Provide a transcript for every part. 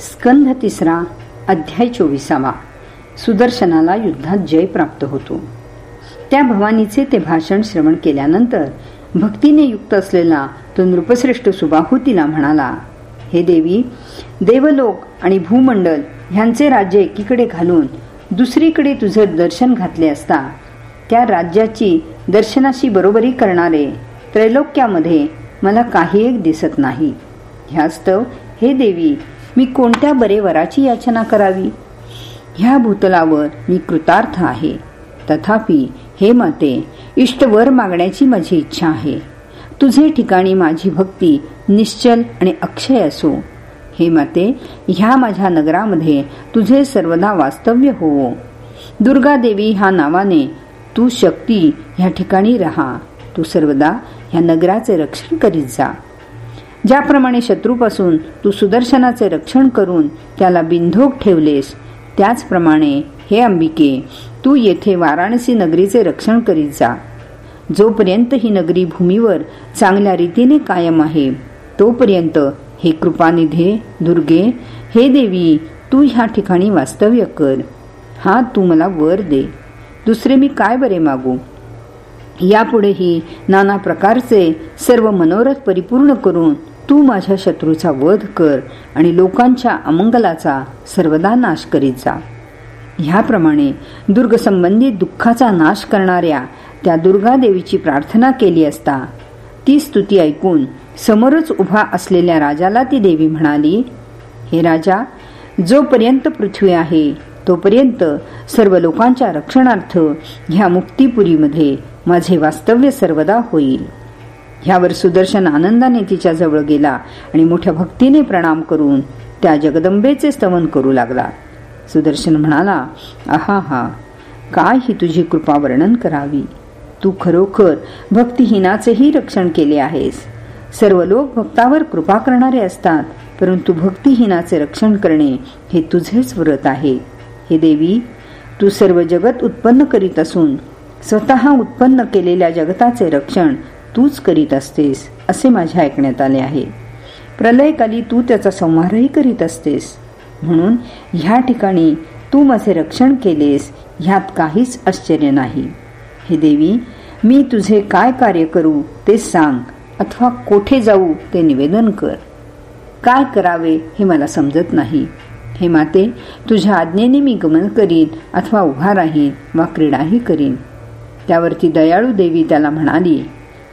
स्कंध तिसरा अध्याय चोवीसावा. सुदर्शनाला युद्धात जय प्राप्त होतो. त्या भवानीचे ते भाषण श्रवण केल्यानंतर भक्तीने युक्त असलेला तो नृपश्रेष्ठ सुबाहू तिला म्हणाला हे देवी देवलोक आणि भूमंडल ह्यांचे राज्य एकीकडे घालून दुसरीकडे तुझे दर्शन घातले असता त्या राज्याची दर्शनाशी बरोबरी करणारे त्रैलोक्यामध्ये मला काही एक दिसत नाही. ह्यास्तव हे देवी मी कोणत्या बरे वराची याचना करावी? ह्या भूतलावर मी कृतार्थ आहे. तथापि हे माते इष्टवर मागण्याची माझी इच्छा आहे. तुझे ठिकाणी माझी भक्ती निश्चल आणि अक्षय असो. हे माते ह्या माझ्या नगरामध्ये तुझे सर्वदा वास्तव्य होवो. दुर्गा देवी ह्या नावाने तू शक्ती ह्या ठिकाणी राहा. तू सर्वदा ह्या नगराचे रक्षण करीत जा. ज्याप्रमाणे शत्रूपासून तू सुदर्शनाचे रक्षण करून त्याला बिंधोक ठेवलेस त्याचप्रमाणे हे अंबिके तू येथे वाराणसी नगरीचे रक्षण करीत जा. जोपर्यंत ही नगरी भूमीवर चांगल्या रीतीने कायम आहे तोपर्यंत हे कृपानिधे दुर्गे हे देवी तू ह्या ठिकाणी वास्तव्य कर. हा तू मला वर दे. दुसरे मी काय बरे मागू? यापुढेही नाना प्रकारचे सर्व मनोरथ परिपूर्ण करून तू माझ्या शत्रूचा वध कर आणि लोकांच्या अमंगलाचा सर्वदा नाश करीत जा. ह्याप्रमाणे दुर्गसंबंधी दुःखाचा नाश करणाऱ्या त्या दुर्गादेवीची प्रार्थना केली असता ती स्तुती ऐकून समोरच उभा असलेल्या राजाला ती देवी म्हणाली हे राजा जोपर्यंत पृथ्वी आहे तोपर्यंत सर्व लोकांच्या रक्षणार्थ ह्या मुक्तीपुरीमध्ये माझे वास्तव्य सर्वदा होईल. ह्यावर सुदर्शन आनंदाने तिच्या जवळ गेला आणि मोठ्या भक्तीने प्रणाम करून त्या जगदंबेचे स्तवन करू लागला. सुदर्शन म्हणाला आहा हा. काय ही तुझी कृपा वर्णन करावी? तू खरोखर भक्तिहीनाचेही रक्षण केले आहेस. सर्व लोक भक्तावर कृपा करणारे असतात परंतु भक्तिहीनाचे रक्षण करणे हे तुझेच व्रत आहे. हे देवी तू सर्व जगत उत्पन्न करीत असून स्वतः उत्पन्न केलेल्या जगताचे रक्षण तूच करीत असतेस असे माझ्या ऐकण्यात आले आहे. प्रलयकाली तू त्याचा संहारही करीत असतेस. म्हणून ह्या ठिकाणी तू माझे रक्षण केलेस ह्यात काहीच आश्चर्य नाही. हे देवी मी तुझे काय कार्य करू ते सांग अथवा कोठे जाऊ ते निवेदन कर. काय करावे हे मला समजत नाही. हे माते तुझ्या आज्ञेने मी गमन करीन अथवा उभा राहीन वा क्रीडाही करीन. त्यावरती दयाळू देवी त्याला म्हणाली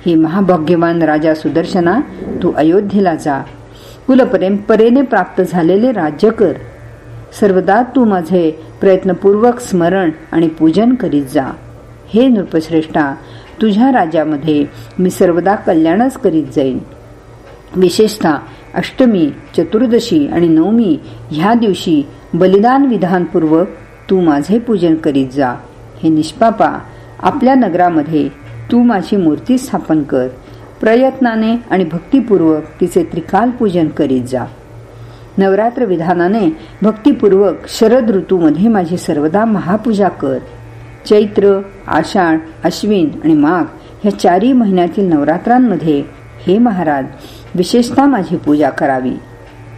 हे महाभाग्यवान राजा सुदर्शना तू अयोध्येला जा. कुलपरंपरेने प्राप्त झालेले राज्य कर. सर्वदा तू माझे प्रयत्नपूर्वक स्मरण आणि पूजन करीत जा. हे नृपश्रेष्ठा तुझ्या राज्यामध्ये मी सर्वदा कल्याणच करीत जाईन. विशेषतः अष्टमी चतुर्दशी आणि नवमी ह्या दिवशी बलिदान विधानपूर्वक तू माझे पूजन करीत जा. हे निष्पापा आपल्या नगरामध्ये तू माझी मूर्ती स्थापन कर. प्रयत्नाने आणि भक्तिपूर्वक तिचे त्रिकाल पूजन करीत जा. नवरात्र विधानाने भक्तिपूर्वक शरद ऋतूमध्ये माझी सर्वदा महापूजा कर. चैत्र आषाढ अश्विन आणि माघ ह्या चारही महिन्यातील नवरात्रांमध्ये हे महाराज विशेषतः माझी पूजा करावी.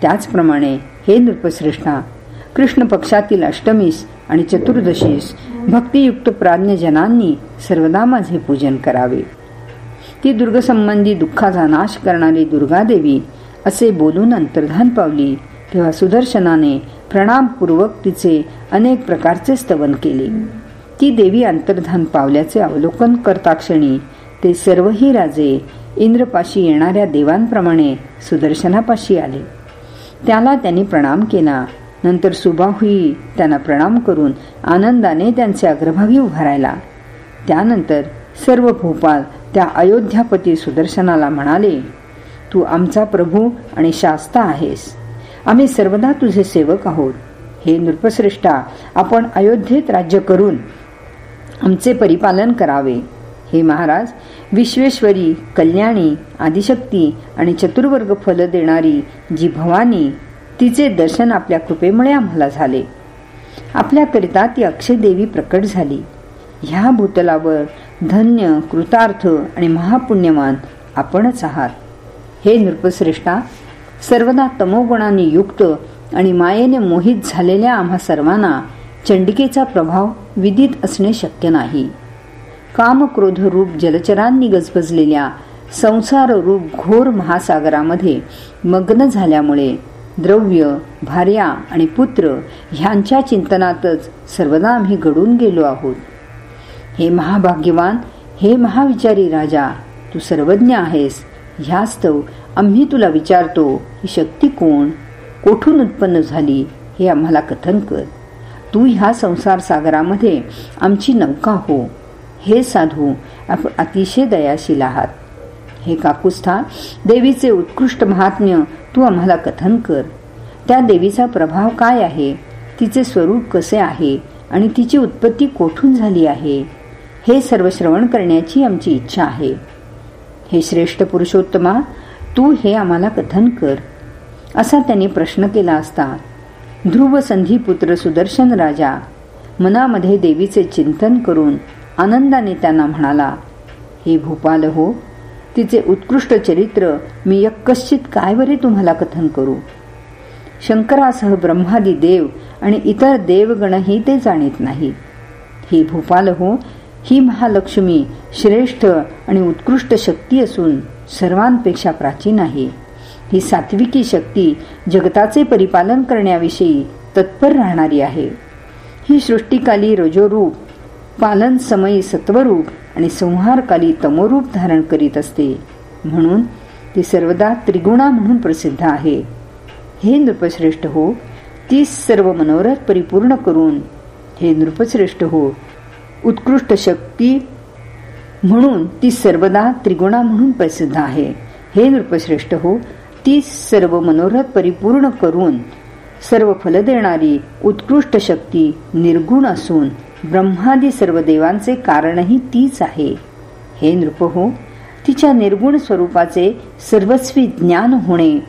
त्याचप्रमाणे हे नृपश्रेष्ठा कृष्ण पक्षातील अष्टमीस आणि चतुर्दशीस भक्तियुक्त प्राज्ञजनांनी सर्वदा माझे पूजन करावे. ती दुर्गसंबंधी दुःखाचा नाश करणारी दुर्गादेवी असे बोलून अंतर्धान पावली तेव्हा सुदर्शनाने प्रणामपूर्वक तिचे अनेक प्रकारचे स्तवन केले. ती देवी अंतर्धान पावल्याचे अवलोकन करताक्षणी ते सर्वही राजे इंद्रपाशी येणाऱ्या देवांप्रमाणे सुदर्शनापाशी आले. त्याला त्यांनी प्रणाम केला. नंतर सुबाहुई त्यांना प्रणाम करून आनंदाने त्यांचे अग्रभागी उभारायला त्यानंतर सर्व भोपाल त्या अयोध्यापती सुदर्शनाला म्हणाले तू आमचा प्रभू आणि शास्ता आहेस. आम्ही सर्वदा तुझे सेवक आहोत. हे नृपश्रेष्ठा आपण अयोध्येत राज्य करून आमचे परिपालन करावे. हे महाराज विश्वेश्वरी कल्याणी आदिशक्ती आणि चतुर्वर्ग फल देणारी जी भवानी तिचे दर्शन आपल्या कृपेमुळे आम्हाला झाले. आपल्याकरिता ती अक्षयदेवी प्रकट झाली. ह्या भूतलावर धन्य कृतार्थ आणि महापुण्यवान आपणच आहात. हे नृपश्रेष्ठा सर्वदा तमोगुणाने युक्त आणि मायेने मोहित झालेल्या आम्हा सर्वांना चंडिकेचा प्रभाव विदित असणे शक्य नाही. कामक्रोधरूप रूप जलचरांनी गजबजलेल्या संसार रूप घोर महासागरामध्ये मग्न झाल्यामुळे द्रव्य भार्या आणि पुत्र ह्यांच्या चिंतनातच सर्वदा आम्ही घडून गेलो आहोत. हे महाभाग्यवान हे महाविचारी राजा तू सर्वज्ञ आहेस. ह्यास्तव आम्ही तुला विचारतो ही शक्ती कोण? कोठून उत्पन्न झाली? हे आम्हाला कथन कर. तू ह्या संसार सागरामध्ये आमची नौका हो. हे साधू आपण अतिशय दयाशील आहात. हे काकुस्था देवीचे उत्कृष्ट महात्म्य तू आम्हाला कथन कर. त्या देवीचा प्रभाव काय आहे? तिचे स्वरूप कसे आहे? आणि तिची उत्पत्ती कोठून झाली आहे? हे सर्व श्रवण करण्याची आमची इच्छा आहे. हे श्रेष्ठ पुरुषोत्तमा तू हे आम्हाला कथन कर. असा त्याने प्रश्न केला असता ध्रुव संधी पुत्र सुदर्शन राजा मनामध्ये देवीचे चिंतन करून आनंदाने त्यांना म्हणाला हे भूपाल हो तिचे उत्कृष्ट चरित्र मी यक्कश्चित काय बरे तुम्हाला कथन करू? शंकरासह ब्रह्मादी देव आणि इतर देवगणही ते जाणीत नाही. ही भूपाल हो ही महालक्ष्मी श्रेष्ठ आणि उत्कृष्ट शक्ती असून सर्वांपेक्षा प्राचीन आहे. ही सात्विकी शक्ती जगताचे परिपालन करण्याविषयी तत्पर राहणारी आहे. ही सृष्टिकाली रजोरूप पालन समयी सत्वरूप आणि संहारकाली तमोरूप धारण करीत असते. म्हणून ती सर्वदा त्रिगुणा म्हणून प्रसिद्ध आहे. हे नृपश्रेष्ठ हो ती सर्व मनोरथ परिपूर्ण करून हे नृपश्रेष्ठ हो उत्कृष्ट शक्ती म्हणून ती सर्वदा त्रिगुणा म्हणून प्रसिद्ध आहे. हे नृपश्रेष्ठ हो ती सर्व मनोरथ परिपूर्ण करून सर्व फल देणारी उत्कृष्ट शक्ती निर्गुण असून ब्रह्मादी सर्व देवांचे कारणही तीच आहे. हे नृप हो तिच्या निर्गुण स्वरूपाचे सर्वस्वी ज्ञान होणे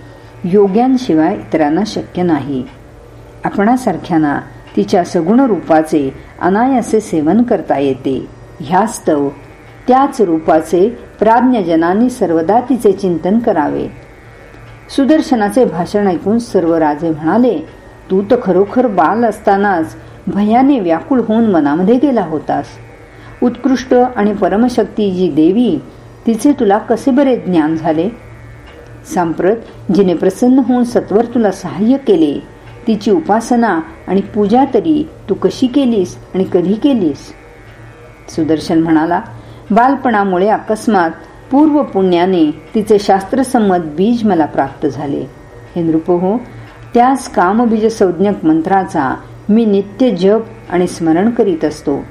योग्यांशिवाय इतरांना शक्य नाही. आपणासारख्यांना तिच्या सगुण रूपाचे अनायासे सेवन करता येते. ह्यास्तव त्याच रूपाचे प्राज्ञजनांनी सर्वदा तिचे चिंतन करावे. सुदर्शनाचे भाषण ऐकून सर्व राजे म्हणाले तू तर खरोखर बाल असतानाच भयाने व्याकुळ होऊन मनामध्ये गेला होतास. उत्कृष्ट आणि परमशक्ती जी देवी तिचे तुला कसे बरे ज्ञान झाले? सांप्रत जिने प्रसन्न होऊन सत्वर तुला सहाय्य केले तिची उपासना आणि पूजा तरी तू कशी केलीस आणि कधी केलीस? सुदर्शन म्हणाला बालपणामुळे अकस्मात पूर्व पुण्याने तिचे शास्त्रसंमत बीज मला प्राप्त झाले. हे नृपहो त्याच कामबीज संज्ञक मंत्राचा मी नित्य जप आणि स्मरण करीत असतो.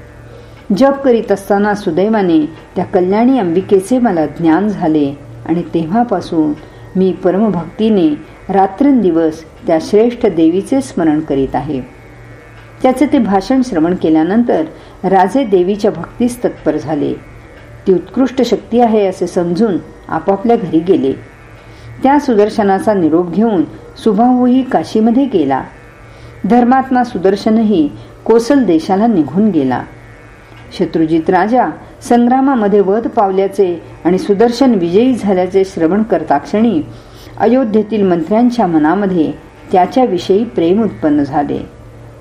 जप करीत असताना सुदैवाने त्या कल्याणी अंबिकेचे मला ज्ञान झाले आणि तेव्हापासून मी परमभक्तीने रात्रंदिवस त्या श्रेष्ठ देवीचे स्मरण करीत आहे. त्याचे ते भाषण श्रवण केल्यानंतर राजे देवीच्या भक्तीस तत्पर झाले. ती उत्कृष्ट शक्ती आहे असे समजून आपापल्या घरी गेले. त्या सुदर्शनाचा निरोप घेऊन सुभाऊही काशीमध्ये गेला. धर्मात्मा सुदर्शनही कोसल देशाला निघून गेला. शत्रुजित राजा संग्रामामध्ये वध पावल्याचे आणि सुदर्शन विजयी झाल्याचे श्रवण करता क्षणी अयोध्येतील मंत्र्यांच्या मनामध्ये त्याच्याविषयी प्रेम उत्पन्न झाले.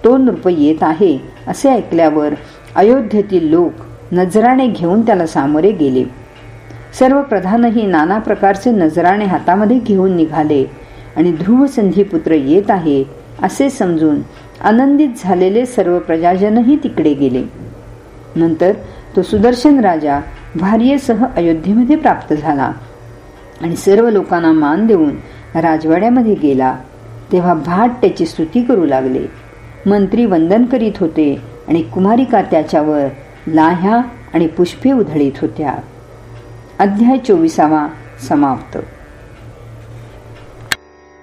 तो नृप येत आहे असे ऐकल्यावर अयोध्येतील लोक नजराणे घेऊन त्याला सामोरे गेले. सर्व प्रधानही नाना प्रकारचे नजराणे हातामध्ये घेऊन निघाले आणि ध्रुव संधीपुत्र येत आहे असे समजून आनंदित झालेले सर्व प्रजाजनही तिकडे गेले. नंतर तो सुदर्शन राजा भार्येसह अयोध्येमध्ये प्राप्त झाला आणि सर्व लोकांना मान देऊन राजवाड्यामध्ये गेला. तेव्हा भाट त्याची स्तुती करू लागले. मंत्री वंदन करीत होते आणि कुमारिका त्याच्यावर लाह्या आणि पुष्पे उधळीत होत्या. अध्याय चोवीसावा समाप्त.